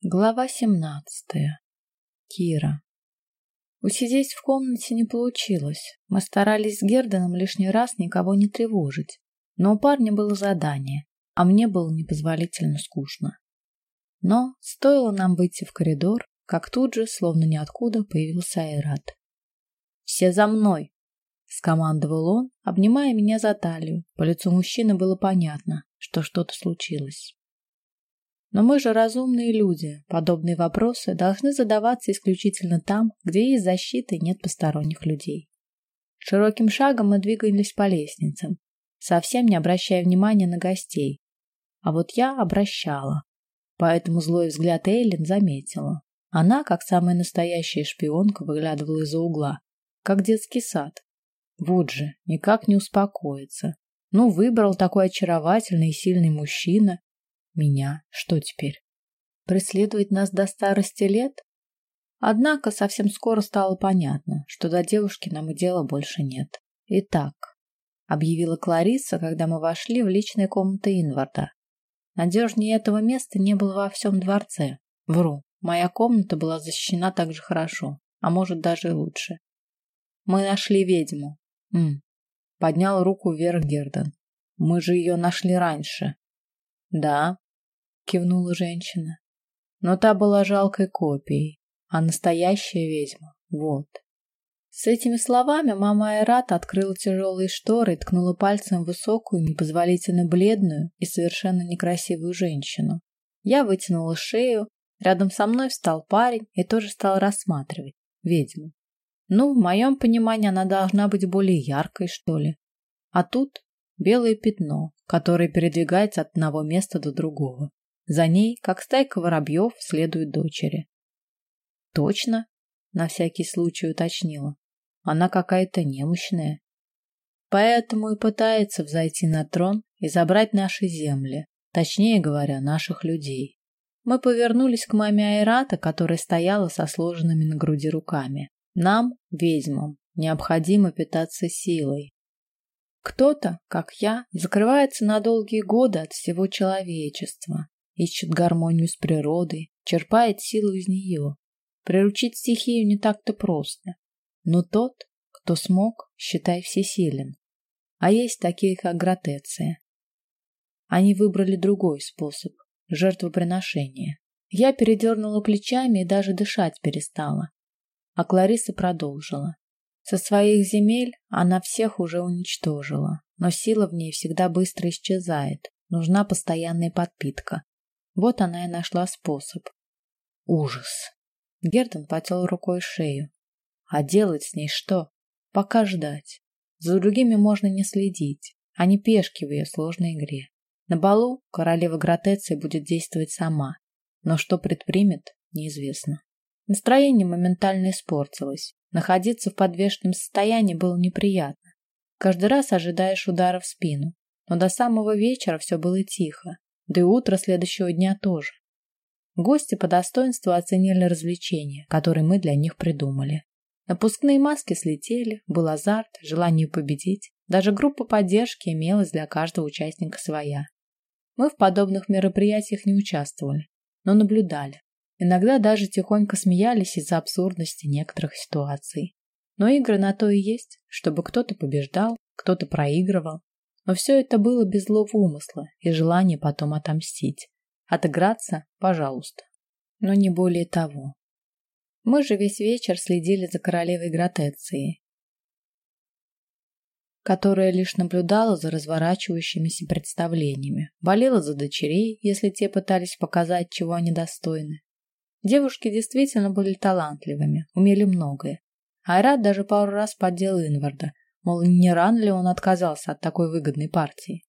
Глава семнадцатая. Кира. Усидеть в комнате не получилось. Мы старались с Герденом лишний раз никого не тревожить. Но у парня было задание, а мне было непозволительно скучно. Но стоило нам выйти в коридор, как тут же, словно ниоткуда, появился Айрат. «Все за мной!» — скомандовал он, обнимая меня за талию. По лицу мужчины было понятно, что что-то случилось. Но мы же разумные люди. Подобные вопросы должны задаваться исключительно там, где есть защита и нет посторонних людей. Широким шагом мы двигались по лестницам, совсем не обращая внимания на гостей. А вот я обращала. Поэтому злой взгляд Эйлин заметила. Она, как самая настоящая шпионка, выглядывала из-за угла, как детский сад. Вот же, никак не успокоится. Ну, выбрал такой очаровательный и сильный мужчина, меня что теперь? Преследовать нас до старости лет? Однако совсем скоро стало понятно, что до девушки нам и дела больше нет. Итак, объявила Клариса, когда мы вошли в личные комнаты Инварда. Надежнее этого места не было во всем дворце. Вру, моя комната была защищена так же хорошо, а может даже и лучше. Мы нашли ведьму. М. Поднял руку вверх Герден. Мы же ее нашли раньше. Да, кивнула женщина. Но та была жалкой копией, а настоящая ведьма вот. С этими словами мама Айрат открыла тяжелые шторы и ткнула пальцем в высокую, непозволительно бледную и совершенно некрасивую женщину. Я вытянула шею, рядом со мной встал парень и тоже стал рассматривать ведьму. Ну, в моем понимании она должна быть более яркой, что ли. А тут белое пятно, которое передвигается от одного места до другого. За ней, как стайка воробьев, следуют дочери. Точно? На всякий случай уточнила. Она какая-то немощная. Поэтому и пытается взойти на трон и забрать наши земли, точнее говоря, наших людей. Мы повернулись к маме Айрата, которая стояла со сложенными на груди руками. Нам, ведьмам, необходимо питаться силой. Кто-то, как я, закрывается на долгие годы от всего человечества, ищет гармонию с природой, черпает силу из нее. Приручить стихию не так-то просто. Но тот, кто смог, считай всесилен. А есть такие, как Гратеция. Они выбрали другой способ – жертвоприношение. Я передернула плечами и даже дышать перестала. А Клариса продолжила. Со своих земель она всех уже уничтожила, но сила в ней всегда быстро исчезает. Нужна постоянная подпитка. Вот она и нашла способ. Ужас. Гердон потел рукой шею. А делать с ней что? Пока ждать. За другими можно не следить. Они пешки в ее сложной игре. На балу королева Гратеции будет действовать сама. Но что предпримет, неизвестно. Настроение моментально испортилось. Находиться в подвешенном состоянии было неприятно. Каждый раз ожидаешь удара в спину. Но до самого вечера все было тихо да и утро следующего дня тоже. Гости по достоинству оценили развлечения, которые мы для них придумали. Напускные маски слетели, был азарт, желание победить. Даже группа поддержки имелась для каждого участника своя. Мы в подобных мероприятиях не участвовали, но наблюдали. Иногда даже тихонько смеялись из-за абсурдности некоторых ситуаций. Но игры на то и есть, чтобы кто-то побеждал, кто-то проигрывал, но все это было без злого умысла и желания потом отомстить. Отыграться, пожалуйста. Но не более того. Мы же весь вечер следили за королевой Гратецией, которая лишь наблюдала за разворачивающимися представлениями, болела за дочерей, если те пытались показать, чего они достойны. Девушки действительно были талантливыми, умели многое. Айрат даже пару раз поддел Инварда, Мол, не рано ли он отказался от такой выгодной партии?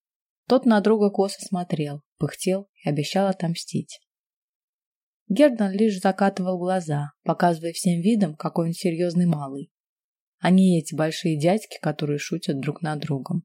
Тот на друга косо смотрел, пыхтел и обещал отомстить. Гердан лишь закатывал глаза, показывая всем видом, какой он серьезный малый. А не эти большие дядьки, которые шутят друг над другом.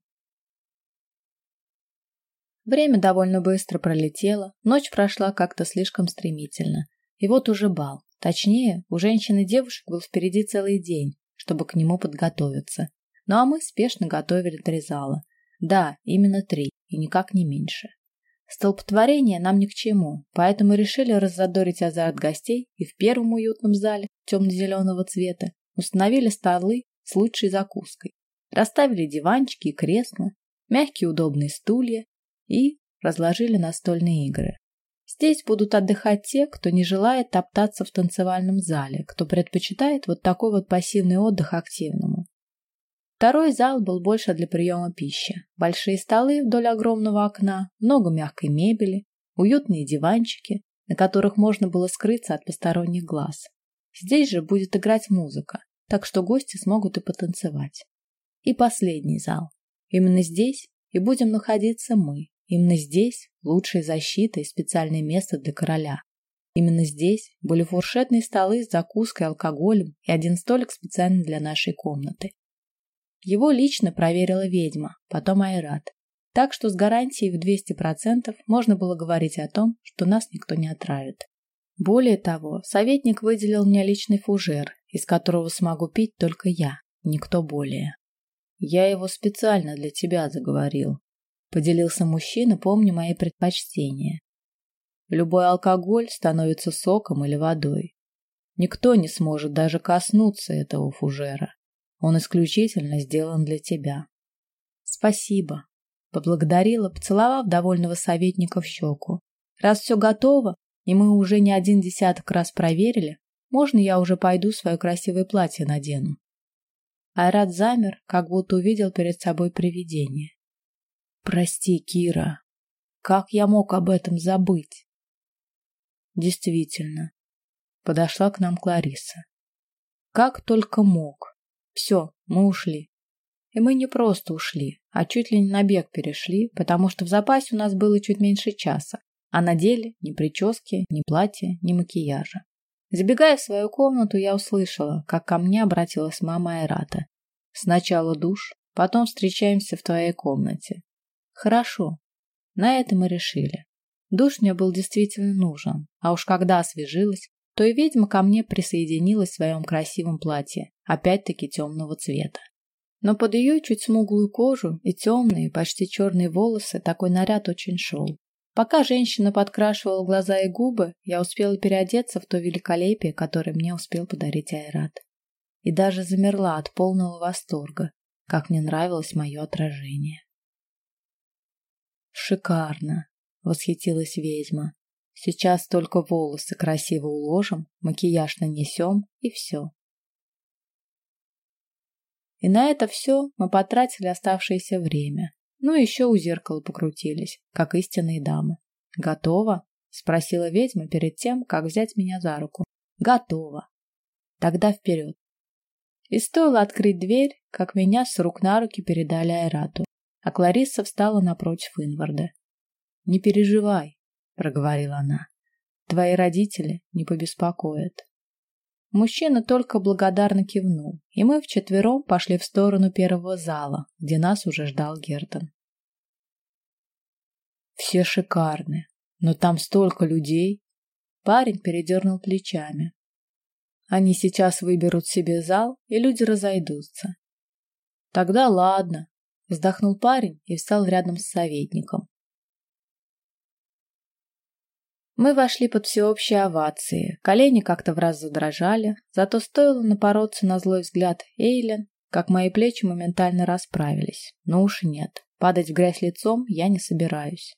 Время довольно быстро пролетело, ночь прошла как-то слишком стремительно. И вот уже бал. Точнее, у женщин и девушек был впереди целый день, чтобы к нему подготовиться. Ну а мы спешно готовили три зала. Да, именно три, и никак не меньше. Столпотворение нам ни к чему, поэтому решили раззадорить азарт гостей и в первом уютном зале темно-зеленого цвета установили столы с лучшей закуской, расставили диванчики и кресла, мягкие удобные стулья и разложили настольные игры. Здесь будут отдыхать те, кто не желает топтаться в танцевальном зале, кто предпочитает вот такой вот пассивный отдых активному. Второй зал был больше для приема пищи. Большие столы вдоль огромного окна, много мягкой мебели, уютные диванчики, на которых можно было скрыться от посторонних глаз. Здесь же будет играть музыка, так что гости смогут и потанцевать. И последний зал. Именно здесь и будем находиться мы. Именно здесь лучшая защита и специальное место для короля. Именно здесь были фуршетные столы с закуской, алкоголем и один столик специально для нашей комнаты. Его лично проверила ведьма, потом Айрат. Так что с гарантией в 200% можно было говорить о том, что нас никто не отравит. Более того, советник выделил мне личный фужер, из которого смогу пить только я, никто более. Я его специально для тебя заговорил, поделился мужчина, помня мои предпочтения. Любой алкоголь становится соком или водой. Никто не сможет даже коснуться этого фужера. Он исключительно сделан для тебя. Спасибо, поблагодарила, поцеловав довольного советника в щеку. Раз все готово, и мы уже не один десяток раз проверили, можно я уже пойду свое красивое платье надену. Айрат замер, как будто увидел перед собой привидение. Прости, Кира. Как я мог об этом забыть? Действительно. Подошла к нам Клариса. Как только мог. Все, мы ушли. И мы не просто ушли, а чуть ли не на бег перешли, потому что в запасе у нас было чуть меньше часа, а на деле ни прически, ни платья, ни макияжа. Забегая в свою комнату, я услышала, как ко мне обратилась мама Айрата. Сначала душ, потом встречаемся в твоей комнате. Хорошо. На это мы решили. Душ мне был действительно нужен, а уж когда освежилась, то и ведьма ко мне присоединилась в своем красивом платье, опять-таки темного цвета. Но под ее чуть смуглую кожу и темные, почти черные волосы такой наряд очень шел. Пока женщина подкрашивала глаза и губы, я успела переодеться в то великолепие, которое мне успел подарить Айрат. И даже замерла от полного восторга, как мне нравилось мое отражение. «Шикарно!» — восхитилась ведьма. Сейчас только волосы красиво уложим, макияж нанесем и все. И на это все мы потратили оставшееся время. Ну, еще у зеркала покрутились, как истинные дамы. «Готово?» — спросила ведьма перед тем, как взять меня за руку. «Готово. Тогда вперед». И стоило открыть дверь, как меня с рук на руки передали Айрату, а Кларисса встала напротив Инварда. «Не переживай, — проговорила она. «Твои родители не побеспокоят». Мужчина только благодарно кивнул, и мы вчетвером пошли в сторону первого зала, где нас уже ждал Гертон. «Все шикарны, но там столько людей!» Парень передернул плечами. «Они сейчас выберут себе зал, и люди разойдутся». «Тогда ладно», — вздохнул парень и встал рядом с советником. Мы вошли под всеобщие овации, колени как-то в раз задрожали, зато стоило напороться на злой взгляд Эйлен, как мои плечи моментально расправились. Но уж нет, падать в грязь лицом я не собираюсь.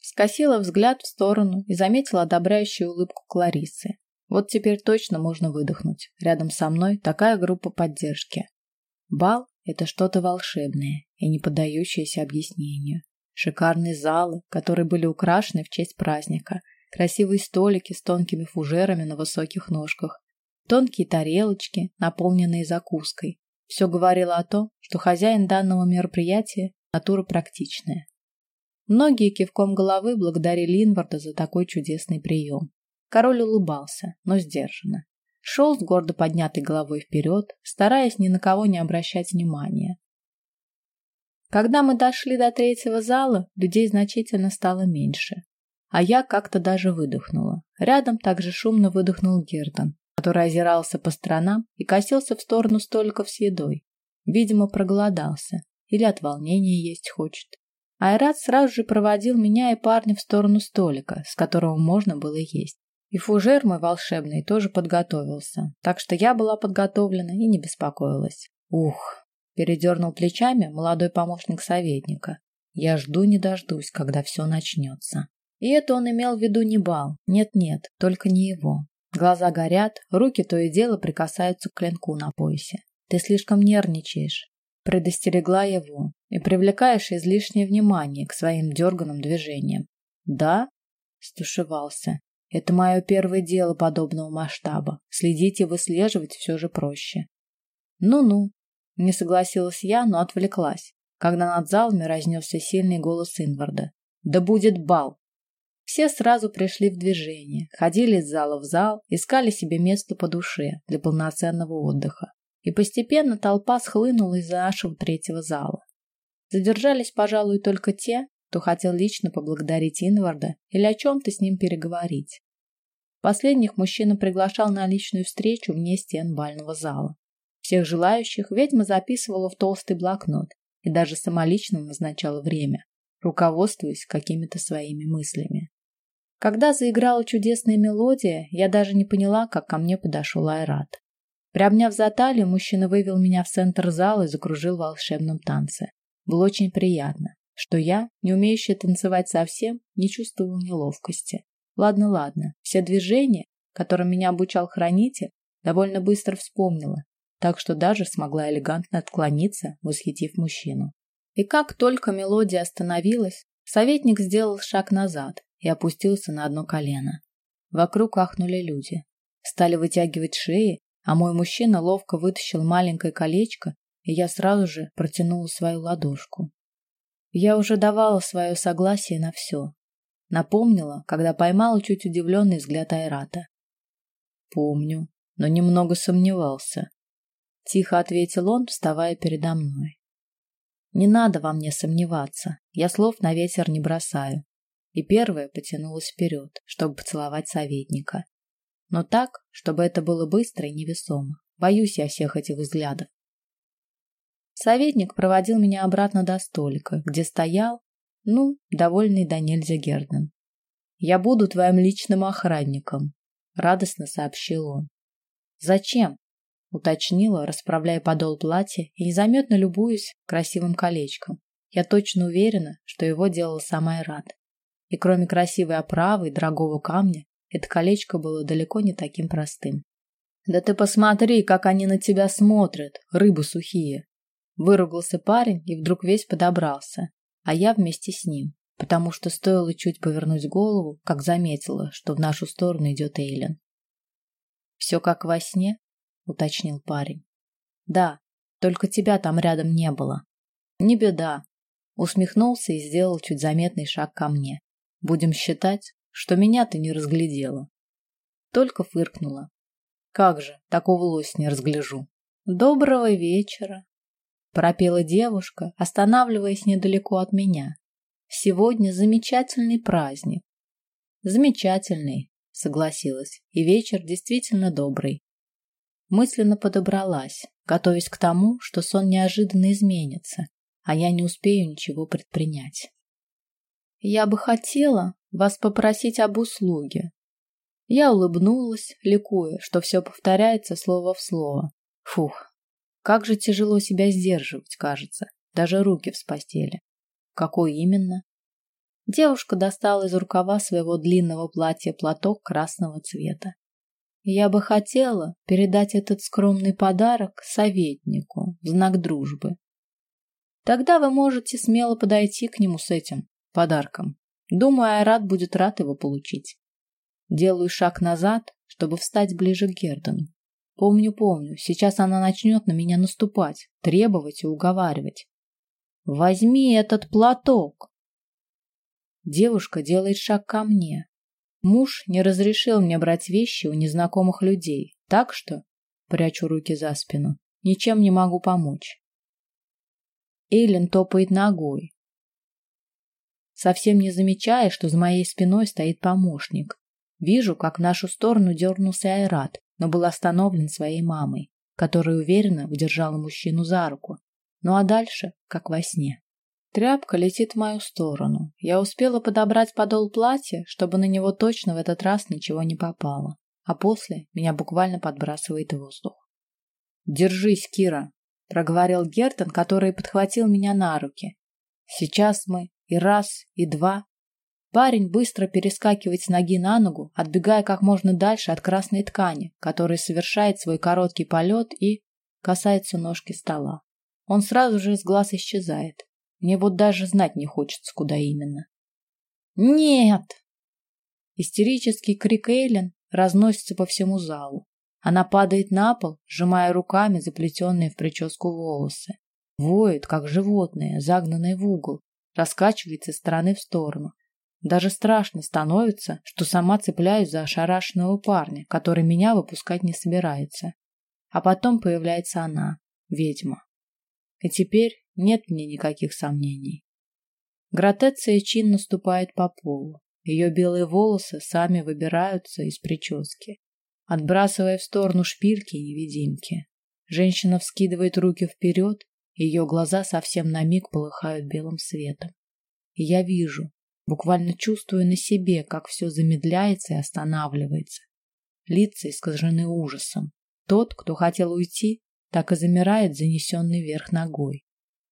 Скосила взгляд в сторону и заметила одобряющую улыбку Кларисы. Вот теперь точно можно выдохнуть. Рядом со мной такая группа поддержки. Бал — это что-то волшебное и не поддающееся объяснению. Шикарные залы, которые были украшены в честь праздника, красивые столики с тонкими фужерами на высоких ножках, тонкие тарелочки, наполненные закуской. Все говорило о том, что хозяин данного мероприятия – натура практичная. Многие кивком головы благодарили Инварда за такой чудесный прием. Король улыбался, но сдержанно. Шел с гордо поднятой головой вперед, стараясь ни на кого не обращать внимания, когда мы дошли до третьего зала, людей значительно стало меньше. А я как-то даже выдохнула. Рядом также шумно выдохнул Гердон, который озирался по сторонам и косился в сторону столиков с едой. Видимо, проголодался или от волнения есть хочет. Айрат сразу же проводил меня и парня в сторону столика, с которого можно было есть. И фужер мой волшебный тоже подготовился, так что я была подготовлена и не беспокоилась. Ух, передернул плечами молодой помощник советника. Я жду не дождусь, когда все начнется. И это он имел в виду не бал. Нет-нет, только не его. Глаза горят, руки то и дело прикасаются к клинку на поясе. Ты слишком нервничаешь, предостерегла его, и привлекаешь излишнее внимание к своим дерганным движениям. Да? Стушевался. Это мое первое дело подобного масштаба. Следить и выслеживать все же проще. Ну-ну, не согласилась я, но отвлеклась, когда над залами разнесся сильный голос Инварда. Да будет бал! Все сразу пришли в движение, ходили из зала в зал, искали себе место по душе для полноценного отдыха. И постепенно толпа схлынула из нашего третьего зала. Задержались, пожалуй, только те, кто хотел лично поблагодарить Инварда или о чем-то с ним переговорить. Последних мужчина приглашал на личную встречу вне стен бального зала. Всех желающих ведьма записывала в толстый блокнот и даже самолично назначала время, руководствуясь какими-то своими мыслями. Когда заиграла чудесная мелодия, я даже не поняла, как ко мне подошел Айрат. Приобняв за талию, мужчина вывел меня в центр зала и закружил в волшебном танце. Было очень приятно, что я, не умеющая танцевать совсем, не чувствовала неловкости. Ладно, ладно, все движения, которым меня обучал хранитель, довольно быстро вспомнила, так что даже смогла элегантно отклониться, восхитив мужчину. И как только мелодия остановилась, советник сделал шаг назад и опустился на одно колено. Вокруг ахнули люди. Стали вытягивать шеи, а мой мужчина ловко вытащил маленькое колечко, и я сразу же протянула свою ладошку. Я уже давала свое согласие на все. Напомнила, когда поймала чуть удивленный взгляд Айрата. Помню, но немного сомневался. Тихо ответил он, вставая передо мной. Не надо во мне сомневаться. Я слов на ветер не бросаю. И первая потянулась вперед, чтобы поцеловать советника. Но так, чтобы это было быстро и невесомо. Боюсь я всех этих взглядов. Советник проводил меня обратно до столика, где стоял, ну, довольный до нельзя. «Я буду твоим личным охранником», — радостно сообщил он. «Зачем?» — уточнила, расправляя подол платья и незаметно любуюсь красивым колечком. Я точно уверена, что его делал сам Айрат. И кроме красивой оправы и дорогого камня, это колечко было далеко не таким простым. «Да ты посмотри, как они на тебя смотрят, рыбы сухие!» Выругался парень и вдруг весь подобрался, а я вместе с ним, потому что стоило чуть повернуть голову, как заметила, что в нашу сторону идет Эйлен. «Все как во сне?» — уточнил парень. «Да, только тебя там рядом не было». «Не беда», — усмехнулся и сделал чуть заметный шаг ко мне. «Будем считать, что меня ты не разглядела». Только фыркнула. «Как же, такого лось не разгляжу». «Доброго вечера», пропела девушка, останавливаясь недалеко от меня. Сегодня замечательный праздник. Замечательный, согласилась. И вечер действительно добрый. Мысленно подобралась, готовясь к тому, что сон неожиданно изменится, а я не успею ничего предпринять. Я бы хотела вас попросить об услуге. Я улыбнулась, ликуя, что все повторяется слово в слово. Фух, как же тяжело себя сдерживать, кажется, даже руки в постели. Какой именно? Девушка достала из рукава своего длинного платья платок красного цвета. Я бы хотела передать этот скромный подарок советнику в знак дружбы. Тогда вы можете смело подойти к нему с этим подарком. Думаю, Айрат будет рад его получить. Делаю шаг назад, чтобы встать ближе к Гердону. Помню, помню. Сейчас она начнет на меня наступать, требовать и уговаривать. Возьми этот платок. Девушка делает шаг ко мне. Муж не разрешил мне брать вещи у незнакомых людей, так что прячу руки за спину. Ничем не могу помочь. Эйлин топает ногой, совсем не замечая, что за моей спиной стоит помощник. Вижу, как в нашу сторону дернулся Айрат, но был остановлен своей мамой, которая уверенно удержала мужчину за руку. Ну а дальше, как во сне. Тряпка летит в мою сторону. Я успела подобрать подол платья, чтобы на него точно в этот раз ничего не попало. А после меня буквально подбрасывает воздух. «Держись, Кира!» — проговорил Гертон, который подхватил меня на руки. «Сейчас мы и раз, и два». Парень быстро перескакивает с ноги на ногу, отбегая как можно дальше от красной ткани, которая совершает свой короткий полет и касается ножки стола. Он сразу же с глаз исчезает. Мне вот даже знать не хочется, куда именно. «Нет!» Истерический крик Эйлен разносится по всему залу. Она падает на пол, сжимая руками заплетенные в прическу волосы. Воет, как животное, загнанное в угол, раскачивается из стороны в сторону. Даже страшно становится, что сама цепляюсь за ошарашенного парня, который меня выпускать не собирается. А потом появляется она, ведьма. И теперь нет мне никаких сомнений. Гратеция чин наступает по полу. Ее белые волосы сами выбираются из прически, отбрасывая в сторону шпильки и невидимки. Женщина вскидывает руки вперед, ее глаза совсем на миг полыхают белым светом. И я вижу, буквально чувствую на себе, как все замедляется и останавливается. Лица искажены ужасом. Тот, кто хотел уйти, так и замирает, занесенный вверх ногой.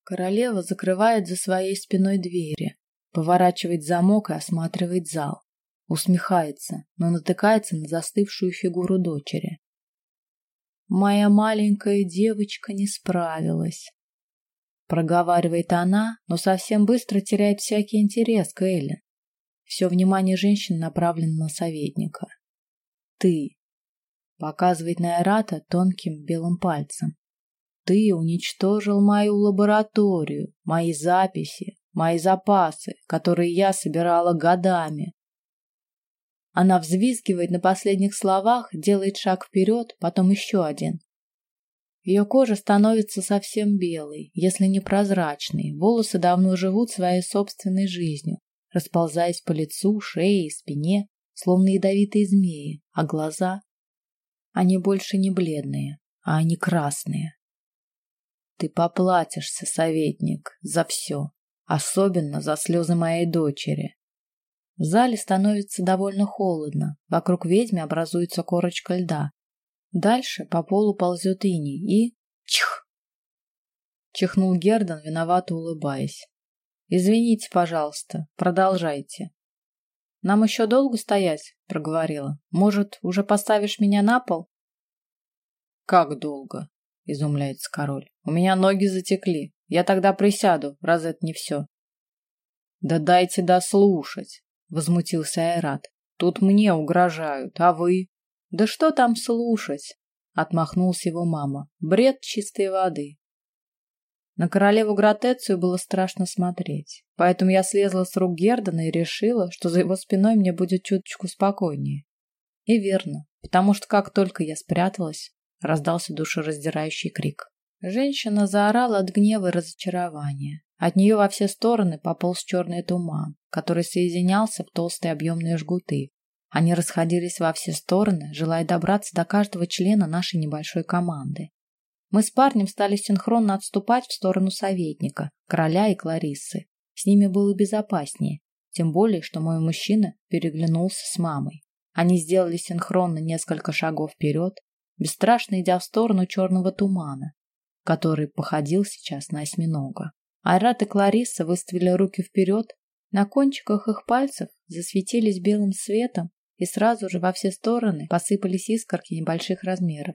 Королева закрывает за своей спиной двери, поворачивает замок и осматривает зал. Усмехается, но натыкается на застывшую фигуру дочери. Моя маленькая девочка не справилась. Проговаривает она, но совсем быстро теряет всякий интерес к Эллен. Все внимание женщины направлено на советника. Ты. Показывает на Айрата тонким белым пальцем. Ты уничтожил мою лабораторию, мои записи, мои запасы, которые я собирала годами. Она взвизгивает на последних словах, делает шаг вперед, потом еще один. Ее кожа становится совсем белой, если не прозрачной. Волосы давно живут своей собственной жизнью, расползаясь по лицу, шее и спине, словно ядовитые змеи, а глаза... Они больше не бледные, а они красные. Ты поплатишься, советник, за все, особенно за слезы моей дочери. В зале становится довольно холодно, вокруг ведьмы образуется корочка льда. Дальше по полу ползет иней и... Чих! Чихнул Гердон, виновато улыбаясь. Извините, пожалуйста, продолжайте. Нам еще долго стоять, проговорила. Может, уже поставишь меня на пол? Как долго? изумляется король. У меня ноги затекли. Я тогда присяду, раз это не все. Да дайте дослушать, возмутился Айрат. Тут мне угрожают, а вы? Да что там слушать? Отмахнулась его мама. Бред чистой воды. На королеву Гратецию было страшно смотреть, поэтому я слезла с рук Гердона и решила, что за его спиной мне будет чуточку спокойнее. И верно, потому что как только я спряталась, раздался душераздирающий крик. Женщина заорала от гнева и разочарования. От нее во все стороны пополз черный туман, который соединялся в толстые объемные жгуты. Они расходились во все стороны, желая добраться до каждого члена нашей небольшой команды. Мы с парнем стали синхронно отступать в сторону советника, короля и Клариссы. С ними было безопаснее, тем более, что мой мужчина переглянулся с мамой. Они сделали синхронно несколько шагов вперед, бесстрашно идя в сторону черного тумана, который походил сейчас на осьминога. Айрат и Кларисса выставили руки вперед, на кончиках их пальцев засветились белым светом, и сразу же во все стороны посыпались искорки небольших размеров.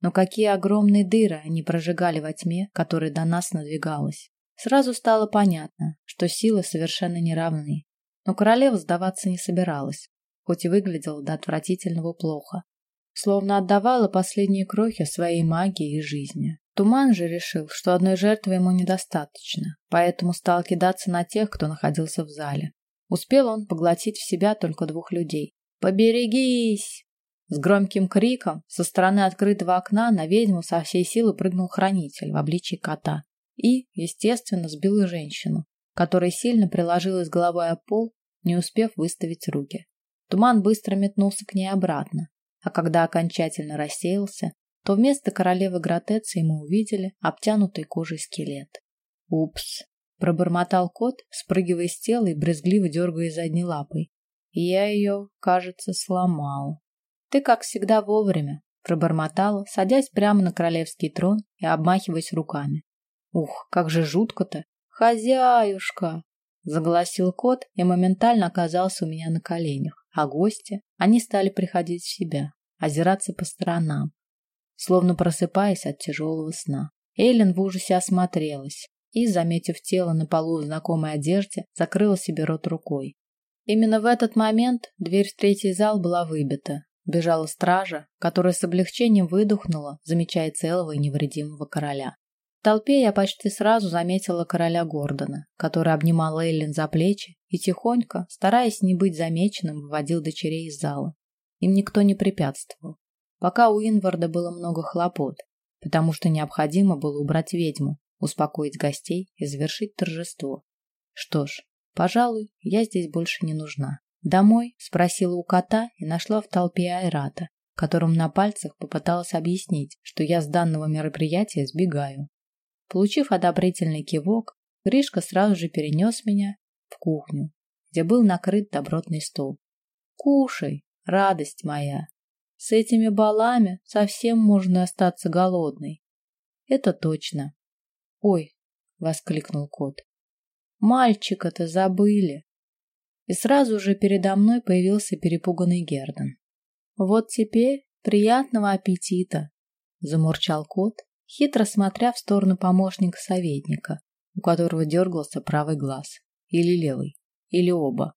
Но какие огромные дыры они прожигали во тьме, которая до нас надвигалась. Сразу стало понятно, что силы совершенно не равны. Но королева сдаваться не собиралась, хоть и выглядела до отвратительного плохо словно отдавала последние крохи своей магии и жизни. Туман же решил, что одной жертвы ему недостаточно, поэтому стал кидаться на тех, кто находился в зале. Успел он поглотить в себя только двух людей. «Поберегись!» С громким криком со стороны открытого окна на ведьму со всей силы прыгнул хранитель в обличии кота и, естественно, сбил женщину, которая сильно приложилась головой о пол, не успев выставить руки. Туман быстро метнулся к ней обратно, а когда окончательно рассеялся, то вместо королевы Гратеции мы увидели обтянутый кожей скелет. Упс. Пробормотал кот, спрыгивая с тела и брезгливо дергая задней лапой. Я ее, кажется, сломал. Ты, как всегда, вовремя, пробормотала, садясь прямо на королевский трон и обмахиваясь руками. Ух, как же жутко-то! Хозяюшка! Заголосил кот и моментально оказался у меня на коленях, а гости, они стали приходить в себя, озираться по сторонам, словно просыпаясь от тяжелого сна. Эйлен в ужасе осмотрелась и, заметив тело на полу в знакомой одежде, закрыла себе рот рукой. Именно в этот момент дверь в третий зал была выбита. Бежала стража, которая с облегчением выдохнула, замечая целого и невредимого короля толпе я почти сразу заметила короля Гордона, который обнимал Эйлин за плечи и тихонько, стараясь не быть замеченным, выводил дочерей из зала. Им никто не препятствовал. Пока у Инварда было много хлопот, потому что необходимо было убрать ведьму, успокоить гостей и завершить торжество. Что ж, пожалуй, я здесь больше не нужна. Домой спросила у кота и нашла в толпе Айрата, которым на пальцах попыталась объяснить, что я с данного мероприятия сбегаю. Получив одобрительный кивок, Гришка сразу же перенес меня в кухню, где был накрыт добротный стол. Кушай, радость моя. С этими балами совсем можно остаться голодной. Это точно. Ой, воскликнул кот. Мальчика-то забыли. И сразу же передо мной появился перепуганный Гердон. Вот теперь приятного аппетита, замурчал кот хитро смотря в сторону помощника советника, у которого дергался правый глаз. Или левый. Или оба.